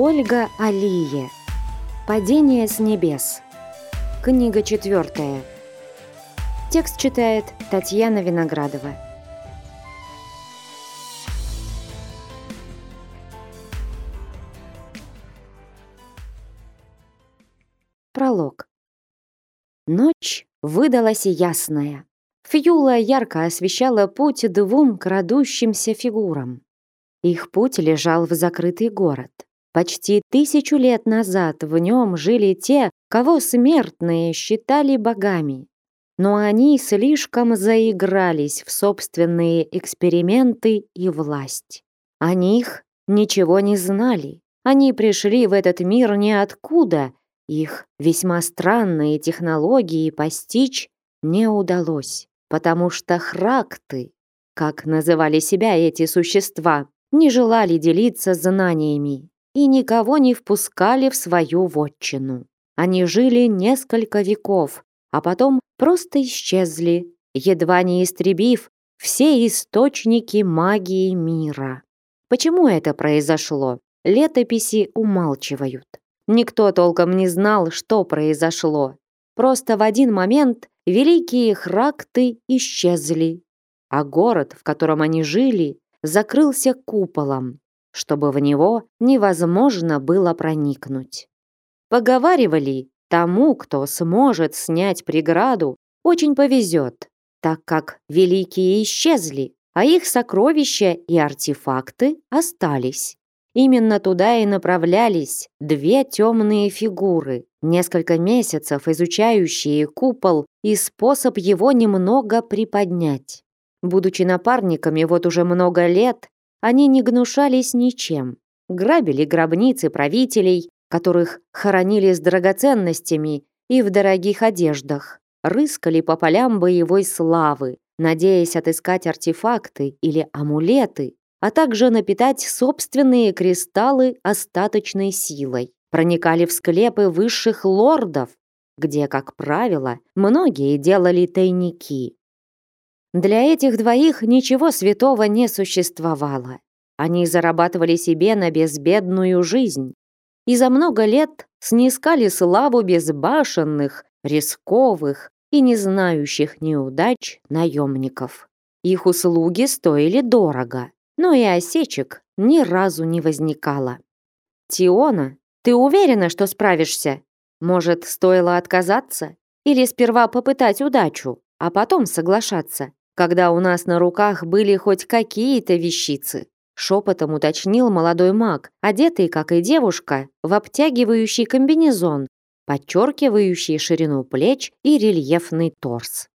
Ольга Алие. Падение с небес. Книга четвертая. Текст читает Татьяна Виноградова. Пролог. Ночь выдалась ясная. Фьюла ярко освещала путь двум крадущимся фигурам. Их путь лежал в закрытый город. Почти тысячу лет назад в нем жили те, кого смертные считали богами. Но они слишком заигрались в собственные эксперименты и власть. О них ничего не знали. Они пришли в этот мир ниоткуда. Их весьма странные технологии постичь не удалось потому что хракты, как называли себя эти существа, не желали делиться знаниями и никого не впускали в свою вотчину. Они жили несколько веков, а потом просто исчезли, едва не истребив все источники магии мира. Почему это произошло? Летописи умалчивают. Никто толком не знал, что произошло. Просто в один момент великие хракты исчезли, а город, в котором они жили, закрылся куполом, чтобы в него невозможно было проникнуть. Поговаривали, тому, кто сможет снять преграду, очень повезет, так как великие исчезли, а их сокровища и артефакты остались. Именно туда и направлялись две темные фигуры, несколько месяцев изучающие купол и способ его немного приподнять. Будучи напарниками вот уже много лет, они не гнушались ничем. Грабили гробницы правителей, которых хоронили с драгоценностями и в дорогих одеждах. Рыскали по полям боевой славы, надеясь отыскать артефакты или амулеты, а также напитать собственные кристаллы остаточной силой. Проникали в склепы высших лордов, где, как правило, многие делали тайники. Для этих двоих ничего святого не существовало. Они зарабатывали себе на безбедную жизнь и за много лет снискали славу безбашенных, рисковых и не знающих неудач наемников. Их услуги стоили дорого, но и осечек ни разу не возникало. «Тиона, ты уверена, что справишься? Может, стоило отказаться? Или сперва попытать удачу, а потом соглашаться, когда у нас на руках были хоть какие-то вещицы?» Шепотом уточнил молодой маг, одетый, как и девушка, в обтягивающий комбинезон, подчеркивающий ширину плеч и рельефный торс.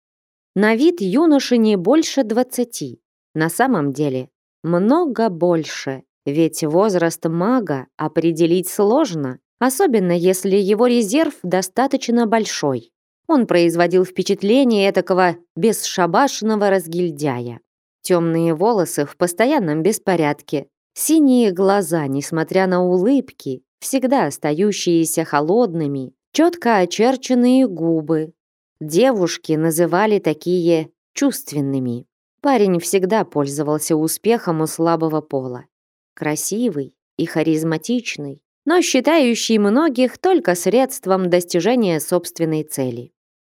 На вид юноши не больше двадцати. На самом деле много больше, ведь возраст мага определить сложно, особенно если его резерв достаточно большой. Он производил впечатление этакого бесшабашного разгильдяя. Темные волосы в постоянном беспорядке, синие глаза, несмотря на улыбки, всегда остающиеся холодными, четко очерченные губы. Девушки называли такие чувственными. Парень всегда пользовался успехом у слабого пола. Красивый и харизматичный, но считающий многих только средством достижения собственной цели.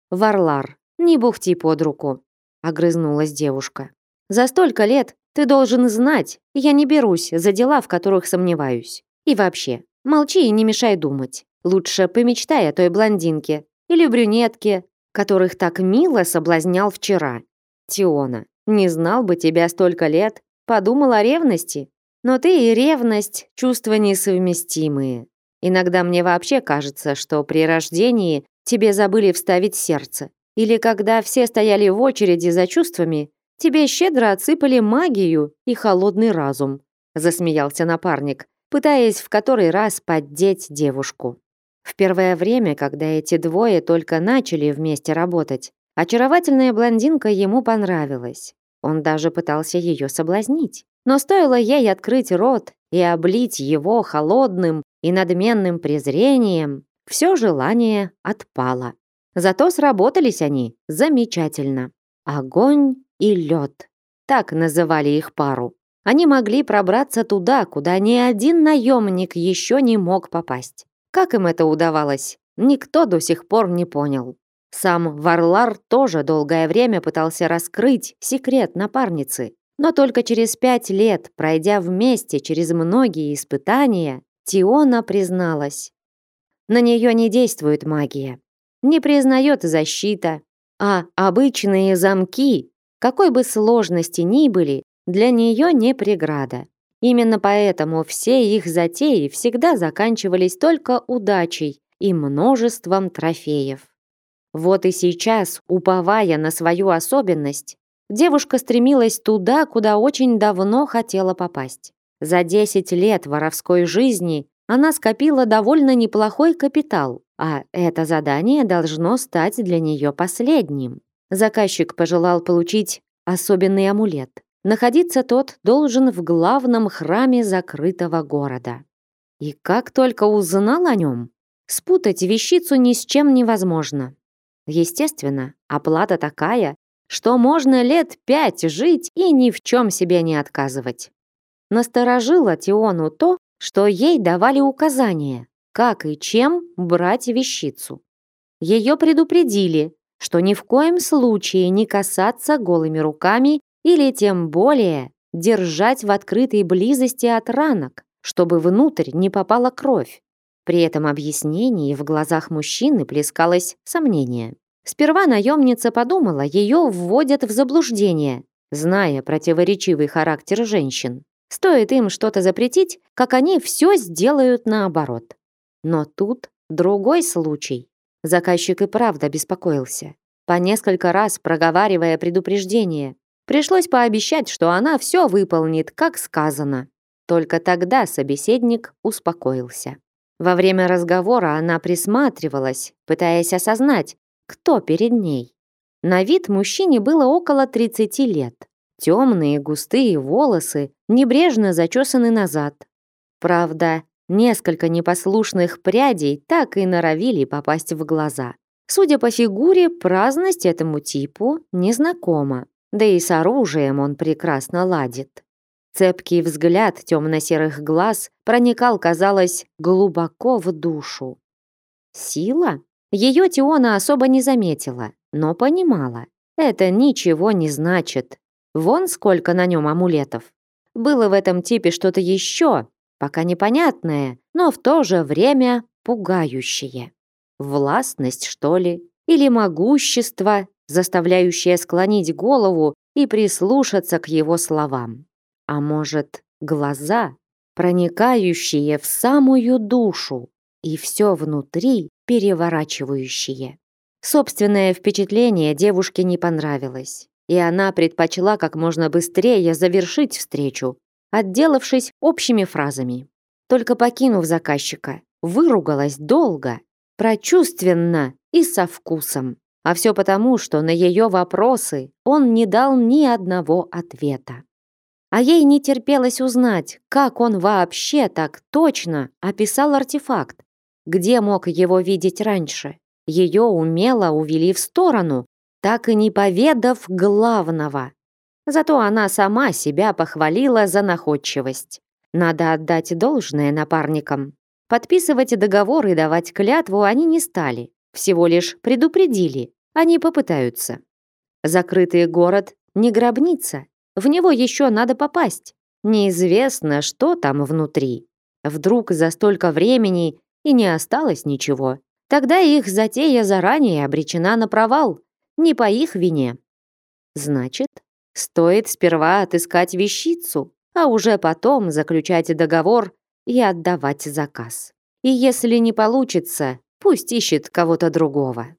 «Варлар, не бухти под руку», — огрызнулась девушка. «За столько лет ты должен знать, я не берусь за дела, в которых сомневаюсь. И вообще, молчи и не мешай думать. Лучше помечтай о той блондинке или брюнетке, которых так мило соблазнял вчера. Тиона, не знал бы тебя столько лет, подумал о ревности. Но ты и ревность – чувства несовместимые. Иногда мне вообще кажется, что при рождении тебе забыли вставить сердце. Или когда все стояли в очереди за чувствами, тебе щедро отсыпали магию и холодный разум. Засмеялся напарник, пытаясь в который раз поддеть девушку. В первое время, когда эти двое только начали вместе работать, Очаровательная блондинка ему понравилась. Он даже пытался ее соблазнить. Но стоило ей открыть рот и облить его холодным и надменным презрением, все желание отпало. Зато сработались они замечательно. Огонь и лед. Так называли их пару. они могли пробраться туда, куда ни один наемник еще не мог попасть. Как им это удавалось, никто до сих пор не понял. Сам Варлар тоже долгое время пытался раскрыть секрет напарницы, но только через пять лет, пройдя вместе через многие испытания, Тиона призналась. На нее не действует магия, не признает защита, а обычные замки, какой бы сложности ни были, для нее не преграда. Именно поэтому все их затеи всегда заканчивались только удачей и множеством трофеев. Вот и сейчас, уповая на свою особенность, девушка стремилась туда, куда очень давно хотела попасть. За 10 лет воровской жизни она скопила довольно неплохой капитал, а это задание должно стать для нее последним. Заказчик пожелал получить особенный амулет. Находиться тот должен в главном храме закрытого города. И как только узнал о нем, спутать вещицу ни с чем невозможно. Естественно, оплата такая, что можно лет пять жить и ни в чем себе не отказывать. Насторожило Тиону то, что ей давали указания, как и чем брать вещицу. Ее предупредили, что ни в коем случае не касаться голыми руками или тем более держать в открытой близости от ранок, чтобы внутрь не попала кровь. При этом объяснении в глазах мужчины плескалось сомнение. Сперва наемница подумала, ее вводят в заблуждение, зная противоречивый характер женщин. Стоит им что-то запретить, как они все сделают наоборот. Но тут другой случай. Заказчик и правда беспокоился. По несколько раз проговаривая предупреждение, пришлось пообещать, что она все выполнит, как сказано. Только тогда собеседник успокоился. Во время разговора она присматривалась, пытаясь осознать, кто перед ней. На вид мужчине было около 30 лет. Темные густые волосы небрежно зачесаны назад. Правда, несколько непослушных прядей так и норовили попасть в глаза. Судя по фигуре, праздность этому типу незнакома, да и с оружием он прекрасно ладит. Цепкий взгляд темно-серых глаз проникал, казалось, глубоко в душу. Сила? Ее Тиона особо не заметила, но понимала. Это ничего не значит. Вон сколько на нем амулетов. Было в этом типе что-то еще, пока непонятное, но в то же время пугающее. Властность, что ли? Или могущество, заставляющее склонить голову и прислушаться к его словам? А может, глаза, проникающие в самую душу, и все внутри переворачивающие. Собственное впечатление девушке не понравилось, и она предпочла как можно быстрее завершить встречу, отделавшись общими фразами. Только покинув заказчика, выругалась долго, прочувственно и со вкусом. А все потому, что на ее вопросы он не дал ни одного ответа. А ей не терпелось узнать, как он вообще так точно описал артефакт, где мог его видеть раньше. Ее умело увели в сторону, так и не поведав главного. Зато она сама себя похвалила за находчивость. Надо отдать должное напарникам. Подписывать договор и давать клятву они не стали. Всего лишь предупредили. Они попытаются. Закрытый город не гробница. В него еще надо попасть. Неизвестно, что там внутри. Вдруг за столько времени и не осталось ничего. Тогда их затея заранее обречена на провал. Не по их вине. Значит, стоит сперва отыскать вещицу, а уже потом заключать договор и отдавать заказ. И если не получится, пусть ищет кого-то другого.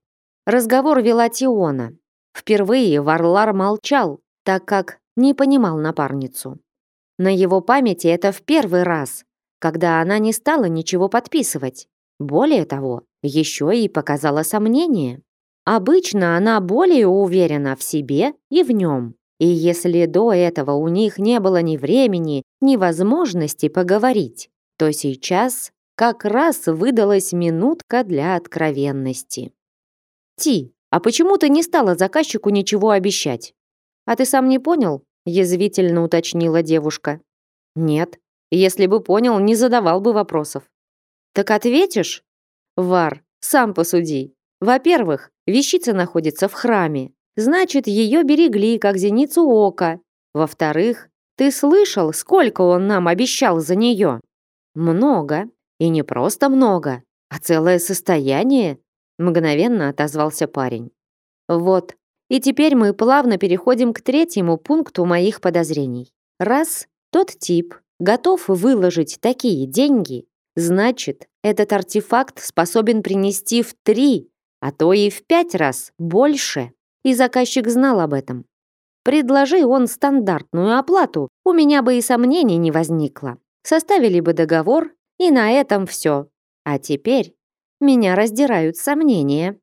Разговор вела Тиона. Впервые Варлар молчал, так как не понимал напарницу. На его памяти это в первый раз, когда она не стала ничего подписывать. Более того, еще и показала сомнение. Обычно она более уверена в себе и в нем. И если до этого у них не было ни времени, ни возможности поговорить, то сейчас как раз выдалась минутка для откровенности. «Ти, а почему ты не стала заказчику ничего обещать?» «А ты сам не понял? язвительно уточнила девушка. Нет, если бы понял, не задавал бы вопросов. Так ответишь? Вар, сам посуди. Во-первых, вещица находится в храме. Значит, ее берегли, как зеницу ока. Во-вторых, ты слышал, сколько он нам обещал за нее? Много. И не просто много, а целое состояние. Мгновенно отозвался парень. Вот. И теперь мы плавно переходим к третьему пункту моих подозрений. Раз тот тип готов выложить такие деньги, значит, этот артефакт способен принести в три, а то и в пять раз больше. И заказчик знал об этом. Предложи он стандартную оплату, у меня бы и сомнений не возникло. Составили бы договор, и на этом все. А теперь меня раздирают сомнения.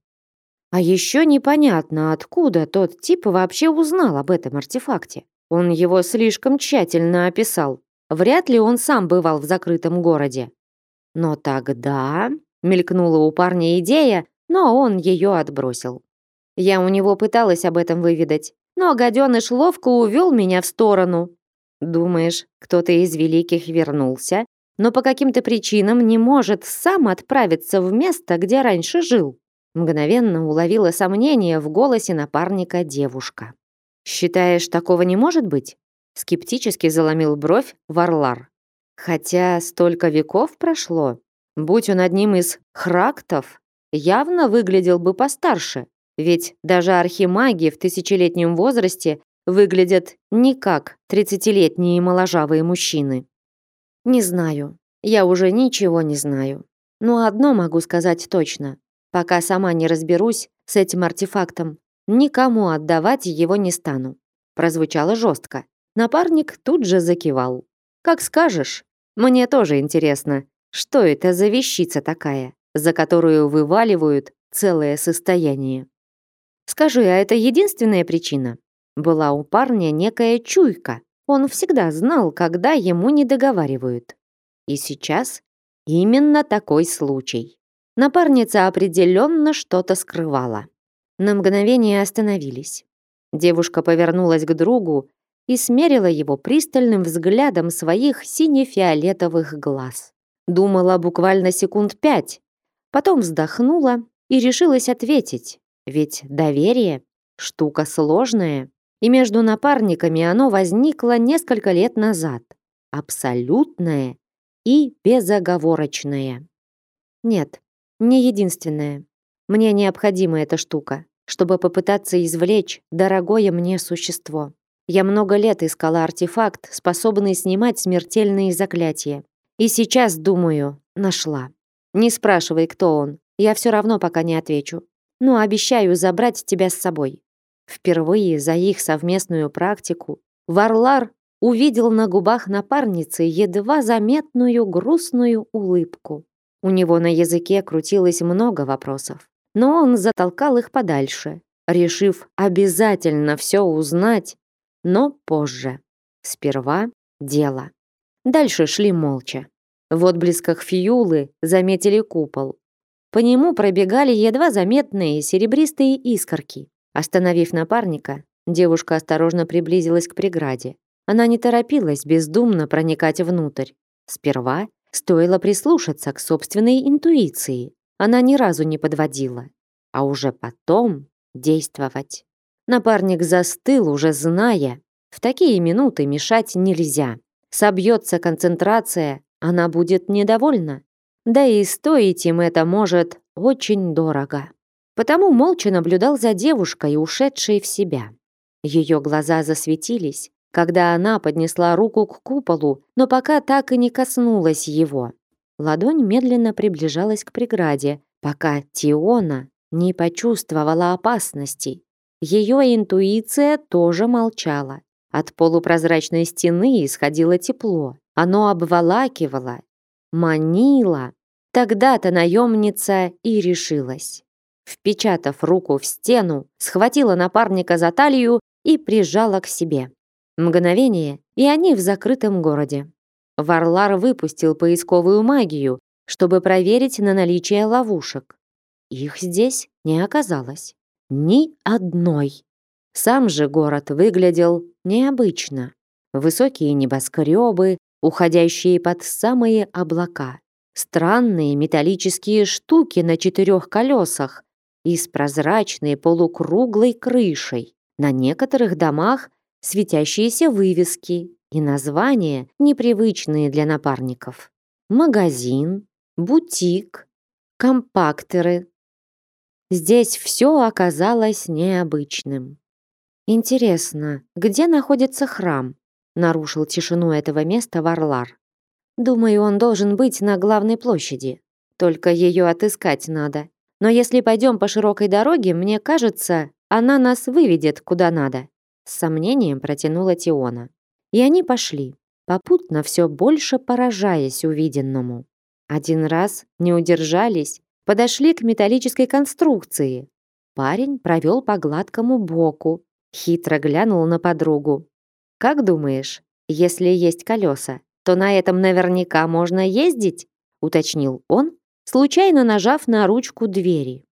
А еще непонятно, откуда тот тип вообще узнал об этом артефакте. Он его слишком тщательно описал. Вряд ли он сам бывал в закрытом городе. Но тогда мелькнула у парня идея, но он ее отбросил. Я у него пыталась об этом выведать, но гаденыш ловко увел меня в сторону. Думаешь, кто-то из великих вернулся, но по каким-то причинам не может сам отправиться в место, где раньше жил? Мгновенно уловила сомнение в голосе напарника девушка. «Считаешь, такого не может быть?» Скептически заломил бровь Варлар. «Хотя столько веков прошло. Будь он одним из храктов, явно выглядел бы постарше. Ведь даже архимаги в тысячелетнем возрасте выглядят не как тридцатилетние моложавые мужчины. Не знаю. Я уже ничего не знаю. Но одно могу сказать точно. Пока сама не разберусь с этим артефактом, никому отдавать его не стану. Прозвучало жестко. Напарник тут же закивал. Как скажешь. Мне тоже интересно, что это за вещица такая, за которую вываливают целое состояние. Скажи, а это единственная причина? Была у парня некая чуйка. Он всегда знал, когда ему не договаривают. И сейчас именно такой случай. Напарница определенно что-то скрывала. На мгновение остановились. Девушка повернулась к другу и смерила его пристальным взглядом своих сине-фиолетовых глаз. Думала буквально секунд пять, потом вздохнула и решилась ответить, ведь доверие — штука сложная, и между напарниками оно возникло несколько лет назад, абсолютное и безоговорочное. Нет, не единственное. Мне необходима эта штука, чтобы попытаться извлечь дорогое мне существо. Я много лет искала артефакт, способный снимать смертельные заклятия. И сейчас, думаю, нашла. Не спрашивай, кто он. Я все равно пока не отвечу. Но обещаю забрать тебя с собой. Впервые за их совместную практику Варлар увидел на губах напарницы едва заметную грустную улыбку. У него на языке крутилось много вопросов, но он затолкал их подальше, решив обязательно все узнать, но позже. Сперва дело. Дальше шли молча. В отблесках фиюлы заметили купол. По нему пробегали едва заметные серебристые искорки. Остановив напарника, девушка осторожно приблизилась к преграде. Она не торопилась бездумно проникать внутрь. Сперва Стоило прислушаться к собственной интуиции. Она ни разу не подводила. А уже потом действовать. Напарник застыл, уже зная, в такие минуты мешать нельзя. Собьется концентрация, она будет недовольна. Да и стоить им это может очень дорого. Потому молча наблюдал за девушкой, ушедшей в себя. Ее глаза засветились, когда она поднесла руку к куполу, но пока так и не коснулась его. Ладонь медленно приближалась к преграде, пока Тиона не почувствовала опасности. Ее интуиция тоже молчала. От полупрозрачной стены исходило тепло. Оно обволакивало, манило. Тогда-то наемница и решилась. Впечатав руку в стену, схватила напарника за талию и прижала к себе. Мгновение, и они в закрытом городе. Варлар выпустил поисковую магию, чтобы проверить на наличие ловушек. Их здесь не оказалось. Ни одной. Сам же город выглядел необычно. Высокие небоскребы, уходящие под самые облака. Странные металлические штуки на четырех колесах и с прозрачной полукруглой крышей. На некоторых домах светящиеся вывески и названия, непривычные для напарников. Магазин, бутик, компактеры. Здесь все оказалось необычным. Интересно, где находится храм? Нарушил тишину этого места Варлар. Думаю, он должен быть на главной площади. Только ее отыскать надо. Но если пойдем по широкой дороге, мне кажется, она нас выведет куда надо. С сомнением протянула Тиона. И они пошли, попутно все больше поражаясь увиденному. Один раз не удержались, подошли к металлической конструкции. Парень провел по гладкому боку, хитро глянул на подругу. «Как думаешь, если есть колеса, то на этом наверняка можно ездить?» уточнил он, случайно нажав на ручку двери.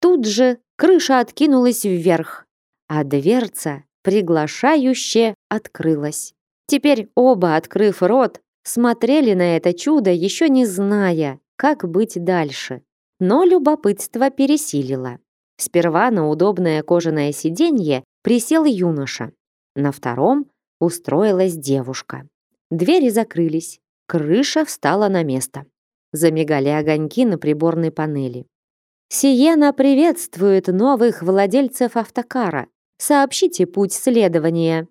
Тут же крыша откинулась вверх, а дверца приглашающе открылась. Теперь оба, открыв рот, смотрели на это чудо, еще не зная, как быть дальше. Но любопытство пересилило. Сперва на удобное кожаное сиденье присел юноша. На втором устроилась девушка. Двери закрылись, крыша встала на место. Замигали огоньки на приборной панели. «Сиена приветствует новых владельцев автокара. Сообщите путь следования».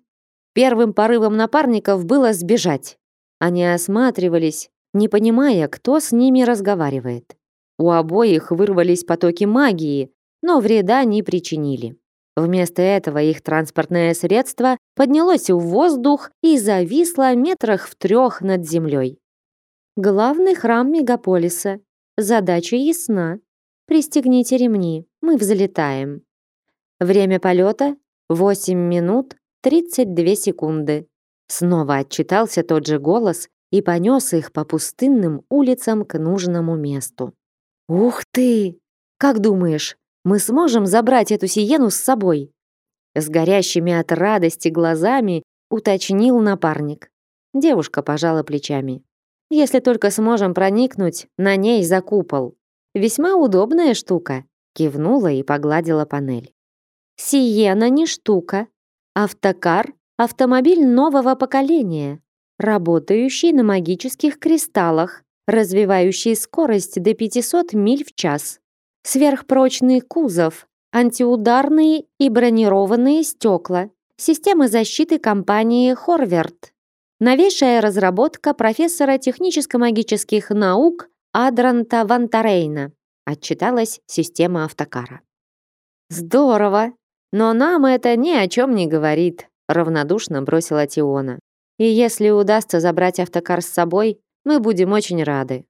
Первым порывом напарников было сбежать. Они осматривались, не понимая, кто с ними разговаривает. У обоих вырвались потоки магии, но вреда не причинили. Вместо этого их транспортное средство поднялось в воздух и зависло метрах в трех над землей. Главный храм мегаполиса. Задача ясна. Пристегните ремни, мы взлетаем. Время полета 8 минут 32 секунды. Снова отчитался тот же голос и понес их по пустынным улицам к нужному месту. «Ух ты! Как думаешь, мы сможем забрать эту сиену с собой?» С горящими от радости глазами уточнил напарник. Девушка пожала плечами. «Если только сможем проникнуть на ней за купол. Весьма удобная штука», кивнула и погладила панель. «Сиена не штука. Автокар — автомобиль нового поколения, работающий на магических кристаллах, развивающий скорость до 500 миль в час сверхпрочный кузов, антиударные и бронированные стекла, системы защиты компании Хорверт. Новейшая разработка профессора техническо-магических наук Адранта Вантарейна. Отчиталась система автокара. Здорово, но нам это ни о чем не говорит, равнодушно бросила Тиона. И если удастся забрать автокар с собой, мы будем очень рады.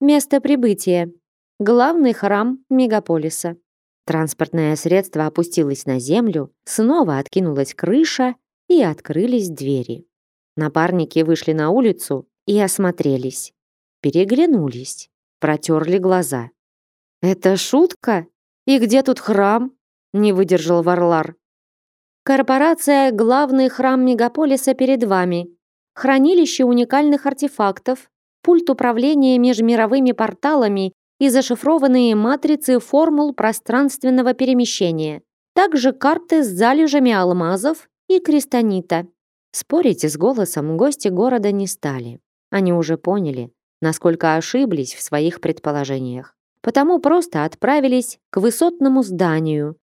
Место прибытия. Главный храм мегаполиса. Транспортное средство опустилось на землю, снова откинулась крыша и открылись двери. Напарники вышли на улицу и осмотрелись. Переглянулись, протерли глаза. «Это шутка? И где тут храм?» — не выдержал Варлар. «Корпорация «Главный храм мегаполиса» перед вами. Хранилище уникальных артефактов, пульт управления межмировыми порталами и зашифрованные матрицы формул пространственного перемещения, также карты с залежами алмазов и крестонита. Спорить с голосом гости города не стали. Они уже поняли, насколько ошиблись в своих предположениях. Потому просто отправились к высотному зданию,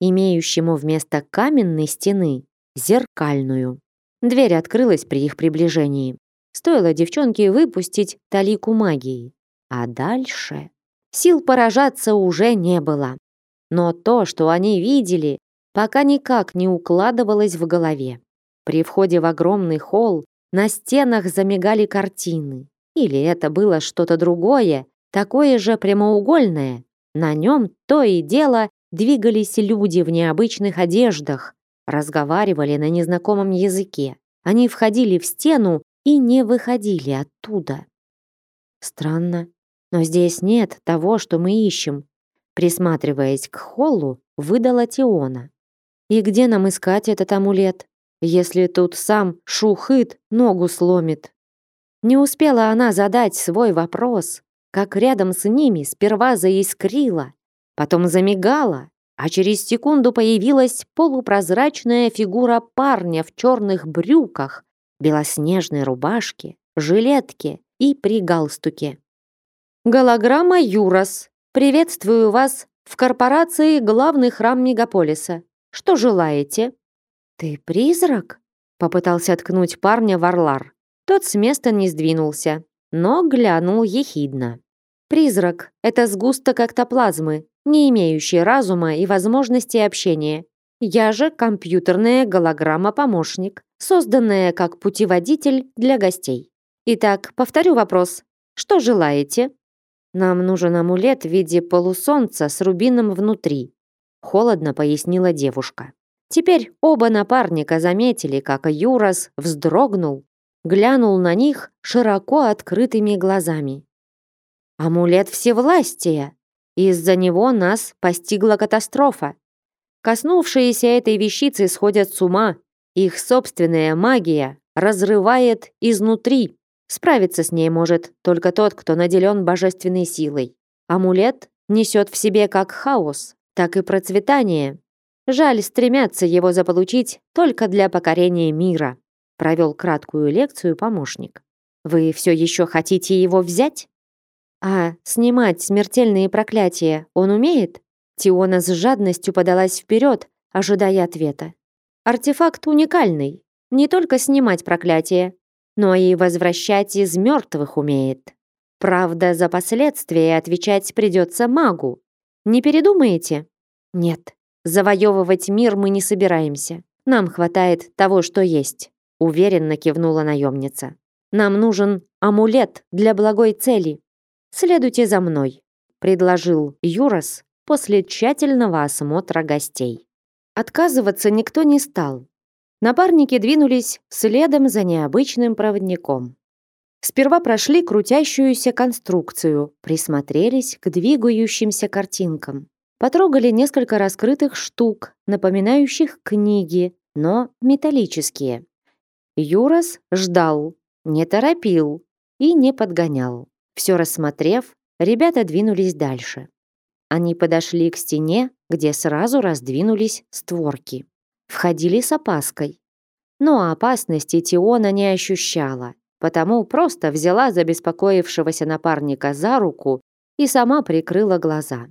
имеющему вместо каменной стены зеркальную. Дверь открылась при их приближении. Стоило девчонке выпустить талику магии. А дальше... Сил поражаться уже не было. Но то, что они видели, пока никак не укладывалось в голове. При входе в огромный холл на стенах замигали картины. Или это было что-то другое, такое же прямоугольное. На нем то и дело двигались люди в необычных одеждах, разговаривали на незнакомом языке. Они входили в стену и не выходили оттуда. Странно, но здесь нет того, что мы ищем. Присматриваясь к холлу, выдала Тиона. И где нам искать этот амулет, если тут сам Шухыт ногу сломит? Не успела она задать свой вопрос, как рядом с ними сперва заискрила, потом замигала, а через секунду появилась полупрозрачная фигура парня в черных брюках, белоснежной рубашке, жилетке и при галстуке. «Голограмма Юрос. Приветствую вас в корпорации главный храм мегаполиса. Что желаете?» «Ты призрак?» — попытался ткнуть парня Варлар. Тот с места не сдвинулся, но глянул ехидно. «Призрак — это сгусток эктоплазмы, не имеющий разума и возможности общения. Я же компьютерная голограмма-помощник, созданная как путеводитель для гостей. Итак, повторю вопрос. Что желаете?» «Нам нужен амулет в виде полусолнца с рубином внутри», холодно пояснила девушка. Теперь оба напарника заметили, как Юрас вздрогнул глянул на них широко открытыми глазами. «Амулет всевластия! Из-за него нас постигла катастрофа. Коснувшиеся этой вещицы сходят с ума. Их собственная магия разрывает изнутри. Справиться с ней может только тот, кто наделен божественной силой. Амулет несет в себе как хаос, так и процветание. Жаль, стремятся его заполучить только для покорения мира провел краткую лекцию помощник. Вы все еще хотите его взять? А снимать смертельные проклятия он умеет? Тиона с жадностью подалась вперед, ожидая ответа. Артефакт уникальный. Не только снимать проклятия, но и возвращать из мертвых умеет. Правда, за последствия отвечать придется магу. Не передумаете? Нет, завоевывать мир мы не собираемся. Нам хватает того, что есть. Уверенно кивнула наемница. Нам нужен амулет для благой цели. Следуйте за мной, предложил Юрос после тщательного осмотра гостей. Отказываться никто не стал. Напарники двинулись следом за необычным проводником. Сперва прошли крутящуюся конструкцию, присмотрелись к двигающимся картинкам. Потрогали несколько раскрытых штук, напоминающих книги, но металлические. Юрас ждал, не торопил и не подгонял. Все рассмотрев, ребята двинулись дальше. Они подошли к стене, где сразу раздвинулись створки. Входили с опаской. Но опасности Тиона не ощущала, потому просто взяла забеспокоившегося напарника за руку и сама прикрыла глаза.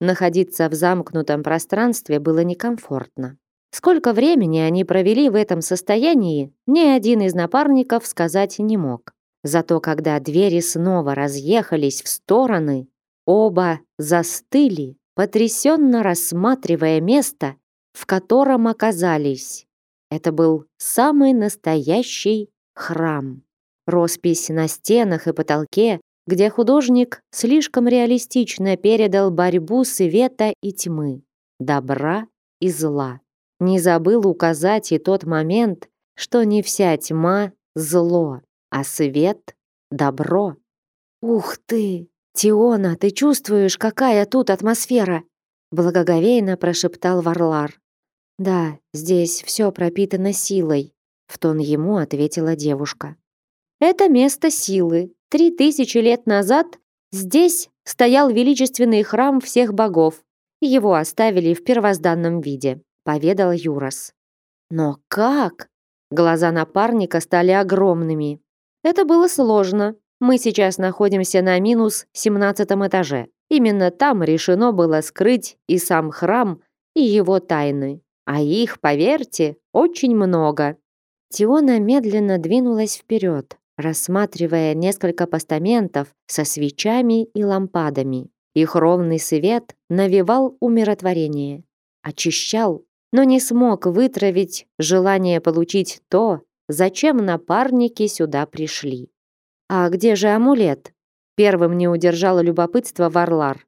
Находиться в замкнутом пространстве было некомфортно. Сколько времени они провели в этом состоянии, ни один из напарников сказать не мог. Зато когда двери снова разъехались в стороны, оба застыли, потрясенно рассматривая место, в котором оказались. Это был самый настоящий храм. Роспись на стенах и потолке, где художник слишком реалистично передал борьбу света и тьмы, добра и зла. Не забыл указать и тот момент, что не вся тьма — зло, а свет — добро. «Ух ты! Тиона, ты чувствуешь, какая тут атмосфера?» Благоговейно прошептал Варлар. «Да, здесь все пропитано силой», — в тон ему ответила девушка. «Это место силы. Три тысячи лет назад здесь стоял величественный храм всех богов. Его оставили в первозданном виде поведал Юрос. Но как? Глаза напарника стали огромными. Это было сложно. Мы сейчас находимся на минус семнадцатом этаже. Именно там решено было скрыть и сам храм, и его тайны. А их, поверьте, очень много. Тиона медленно двинулась вперед, рассматривая несколько постаментов со свечами и лампадами. Их ровный свет навевал умиротворение, очищал но не смог вытравить желание получить то, зачем напарники сюда пришли. «А где же амулет?» Первым не удержало любопытство Варлар.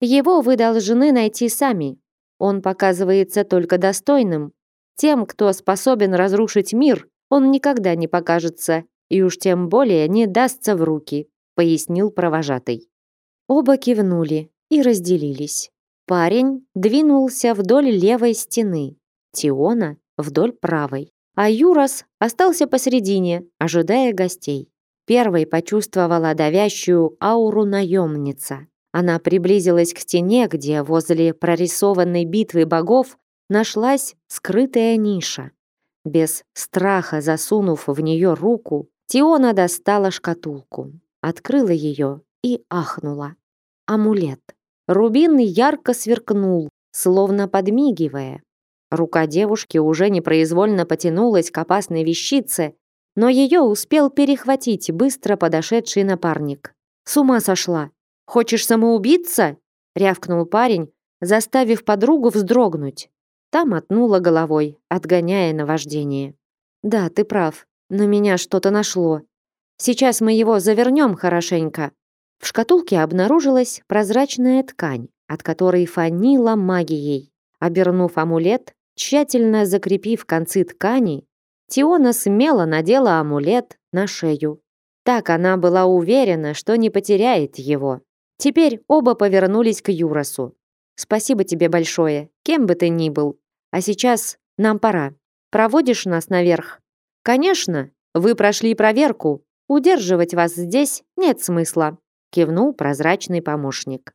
«Его вы должны найти сами. Он показывается только достойным. Тем, кто способен разрушить мир, он никогда не покажется и уж тем более не дастся в руки», пояснил провожатый. Оба кивнули и разделились. Парень двинулся вдоль левой стены. Тиона вдоль правой, а Юрос остался посередине, ожидая гостей. Первой почувствовала давящую ауру наемница. Она приблизилась к стене, где возле прорисованной битвы богов нашлась скрытая ниша. Без страха засунув в нее руку, Тиона достала шкатулку, открыла ее и ахнула. Амулет. Рубин ярко сверкнул, словно подмигивая. Рука девушки уже непроизвольно потянулась к опасной вещице, но ее успел перехватить быстро подошедший напарник. «С ума сошла! Хочешь самоубиться?» — рявкнул парень, заставив подругу вздрогнуть. Та мотнула головой, отгоняя наваждение. «Да, ты прав, но меня что-то нашло. Сейчас мы его завернем хорошенько». В шкатулке обнаружилась прозрачная ткань, от которой фанила магией. Обернув амулет, тщательно закрепив концы ткани, Тиона смело надела амулет на шею. Так она была уверена, что не потеряет его. Теперь оба повернулись к Юросу. «Спасибо тебе большое, кем бы ты ни был. А сейчас нам пора. Проводишь нас наверх?» «Конечно, вы прошли проверку. Удерживать вас здесь нет смысла», кивнул прозрачный помощник.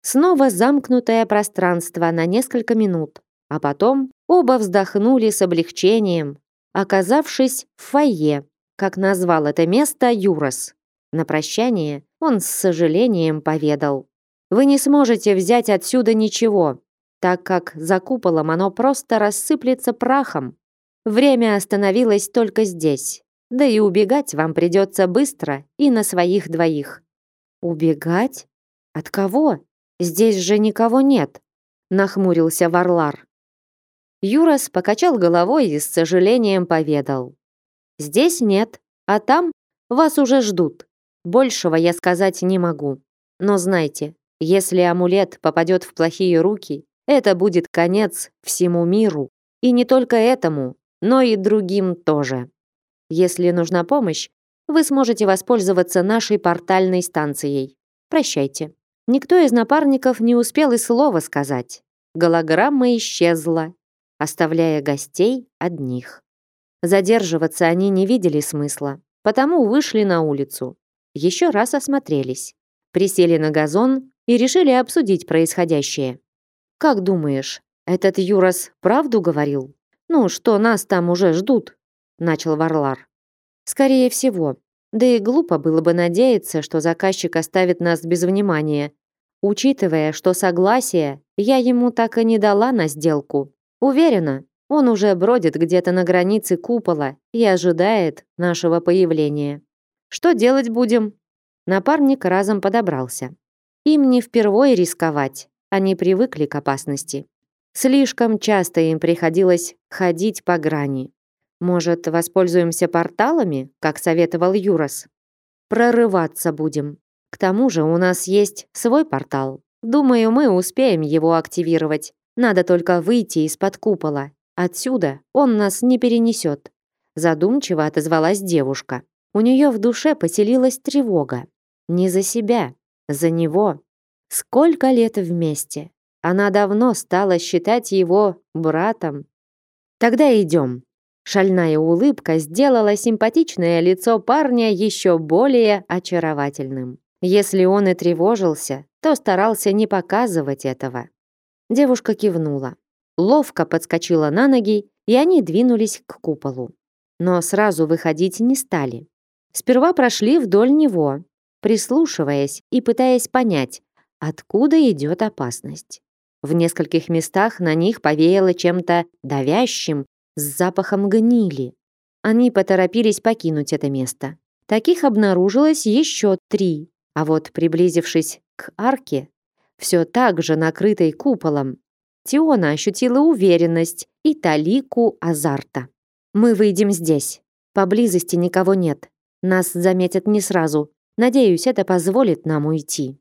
Снова замкнутое пространство на несколько минут, а потом оба вздохнули с облегчением, оказавшись в фойе, как назвал это место Юрос. На прощание он с сожалением поведал. «Вы не сможете взять отсюда ничего, так как за куполом оно просто рассыплется прахом. Время остановилось только здесь. Да и убегать вам придется быстро и на своих двоих». «Убегать? От кого? Здесь же никого нет», нахмурился Варлар. Юрас покачал головой и с сожалением поведал. «Здесь нет, а там вас уже ждут. Большего я сказать не могу. Но знайте, если амулет попадет в плохие руки, это будет конец всему миру. И не только этому, но и другим тоже. Если нужна помощь, вы сможете воспользоваться нашей портальной станцией. Прощайте. Никто из напарников не успел и слова сказать. Голограмма исчезла, оставляя гостей одних. Задерживаться они не видели смысла, потому вышли на улицу еще раз осмотрелись, присели на газон и решили обсудить происходящее. «Как думаешь, этот Юрос правду говорил? Ну, что нас там уже ждут?» – начал Варлар. «Скорее всего. Да и глупо было бы надеяться, что заказчик оставит нас без внимания, учитывая, что согласие я ему так и не дала на сделку. Уверена, он уже бродит где-то на границе купола и ожидает нашего появления. Что делать будем? Напарник разом подобрался. Им не впервые рисковать, они привыкли к опасности. Слишком часто им приходилось ходить по грани. Может, воспользуемся порталами, как советовал Юрос? Прорываться будем. К тому же у нас есть свой портал. Думаю, мы успеем его активировать. Надо только выйти из-под купола. Отсюда он нас не перенесет. Задумчиво отозвалась девушка. У нее в душе поселилась тревога. Не за себя, за него. Сколько лет вместе. Она давно стала считать его братом. Тогда идем. Шальная улыбка сделала симпатичное лицо парня еще более очаровательным. Если он и тревожился, то старался не показывать этого. Девушка кивнула. Ловко подскочила на ноги, и они двинулись к куполу. Но сразу выходить не стали. Сперва прошли вдоль него, прислушиваясь и пытаясь понять, откуда идет опасность. В нескольких местах на них повеяло чем-то давящим, с запахом гнили. Они поторопились покинуть это место. Таких обнаружилось еще три, а вот приблизившись к арке, все так же накрытой куполом, Тиона ощутила уверенность и талику азарта. «Мы выйдем здесь. Поблизости никого нет. Нас заметят не сразу. Надеюсь, это позволит нам уйти».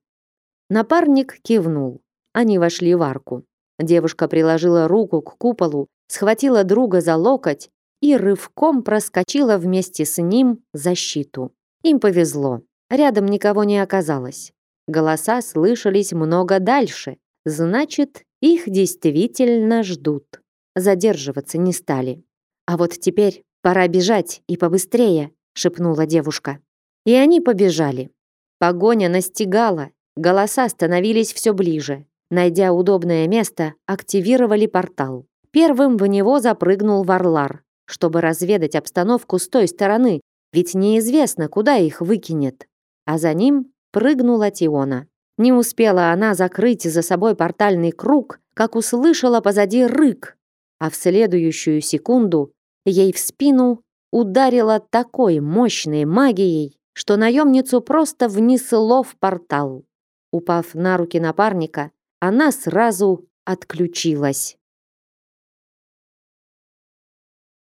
Напарник кивнул. Они вошли в арку. Девушка приложила руку к куполу, схватила друга за локоть и рывком проскочила вместе с ним защиту. Им повезло. Рядом никого не оказалось. Голоса слышались много дальше. Значит, их действительно ждут. задерживаться не стали. «А вот теперь пора бежать и побыстрее», — шепнула девушка. И они побежали. Погоня настигала, голоса становились все ближе. Найдя удобное место, активировали портал. Первым в него запрыгнул Варлар, чтобы разведать обстановку с той стороны, ведь неизвестно, куда их выкинет. А за ним прыгнула Тиона. Не успела она закрыть за собой портальный круг, как услышала позади рык, а в следующую секунду ей в спину ударила такой мощной магией, что наемницу просто внесло в портал. Упав на руки напарника, она сразу отключилась.